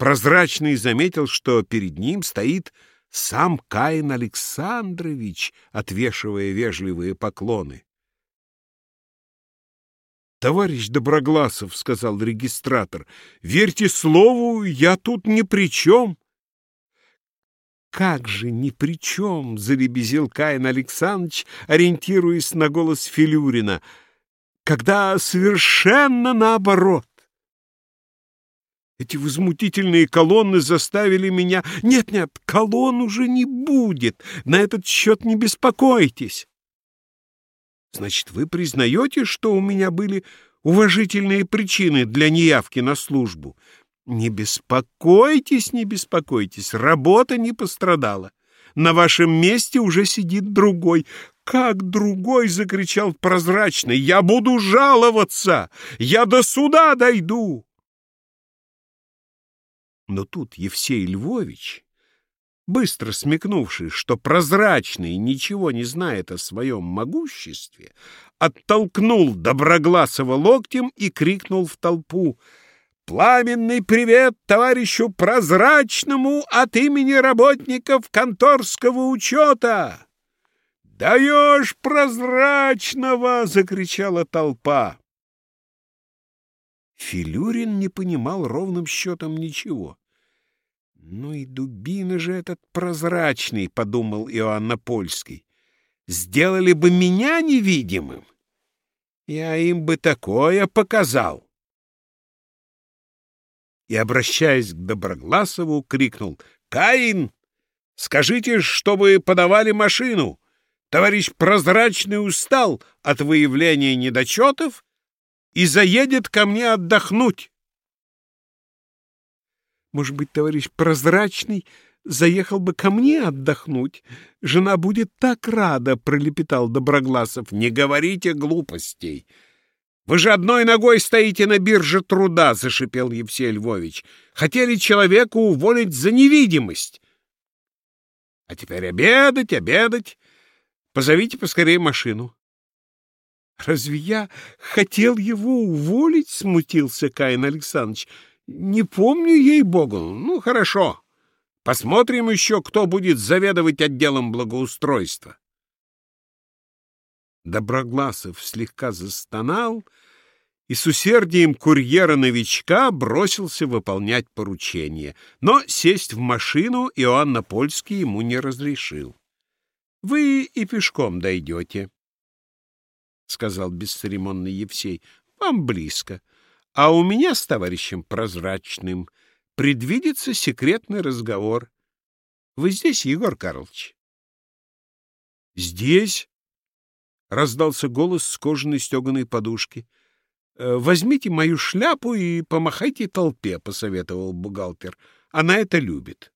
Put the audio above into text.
Прозрачный заметил, что перед ним стоит сам Каин Александрович, отвешивая вежливые поклоны. «Товарищ Доброгласов», — сказал регистратор, — «верьте слову, я тут ни при чем». «Как же ни при чем!» — залебезил Каин Александрович, ориентируясь на голос Филюрина. «Когда совершенно наоборот. Эти возмутительные колонны заставили меня... Нет-нет, колонн уже не будет. На этот счет не беспокойтесь. Значит, вы признаете, что у меня были уважительные причины для неявки на службу? Не беспокойтесь, не беспокойтесь, работа не пострадала. На вашем месте уже сидит другой. Как другой, закричал прозрачный. Я буду жаловаться. Я до суда дойду. Но тут Евсей Львович быстро смекнувший, что прозрачный ничего не знает о своем могуществе, оттолкнул Доброгласова локтем и крикнул в толпу «Пламенный привет товарищу Прозрачному от имени работников конторского учета!» «Даешь прозрачного!» — закричала толпа. Филюрин не понимал ровным счетом ничего. «Ну и дубина же этот прозрачный», — подумал Иоанна Польский. «Сделали бы меня невидимым, я им бы такое показал». И, обращаясь к Доброгласову, крикнул «Каин, скажите, чтобы подавали машину. Товарищ Прозрачный устал от выявления недочетов и заедет ко мне отдохнуть». Может быть, товарищ Прозрачный заехал бы ко мне отдохнуть? Жена будет так рада, — пролепетал Доброгласов. — Не говорите глупостей. Вы же одной ногой стоите на бирже труда, — зашипел Евсей Львович. Хотели человека уволить за невидимость. А теперь обедать, обедать. Позовите поскорее машину. Разве я хотел его уволить? — смутился Каин Александрович. Не помню, ей-богу. Ну, хорошо. Посмотрим еще, кто будет заведовать отделом благоустройства. Доброгласов слегка застонал и с усердием курьера-новичка бросился выполнять поручение. Но сесть в машину Иоанна Польский ему не разрешил. — Вы и пешком дойдете, — сказал бесцеремонный Евсей. — Вам близко. А у меня с товарищем Прозрачным предвидится секретный разговор. Вы здесь, Егор Карлович? — Здесь? — раздался голос с кожаной стеганой подушки. «Э, — Возьмите мою шляпу и помахайте толпе, — посоветовал бухгалтер. Она это любит.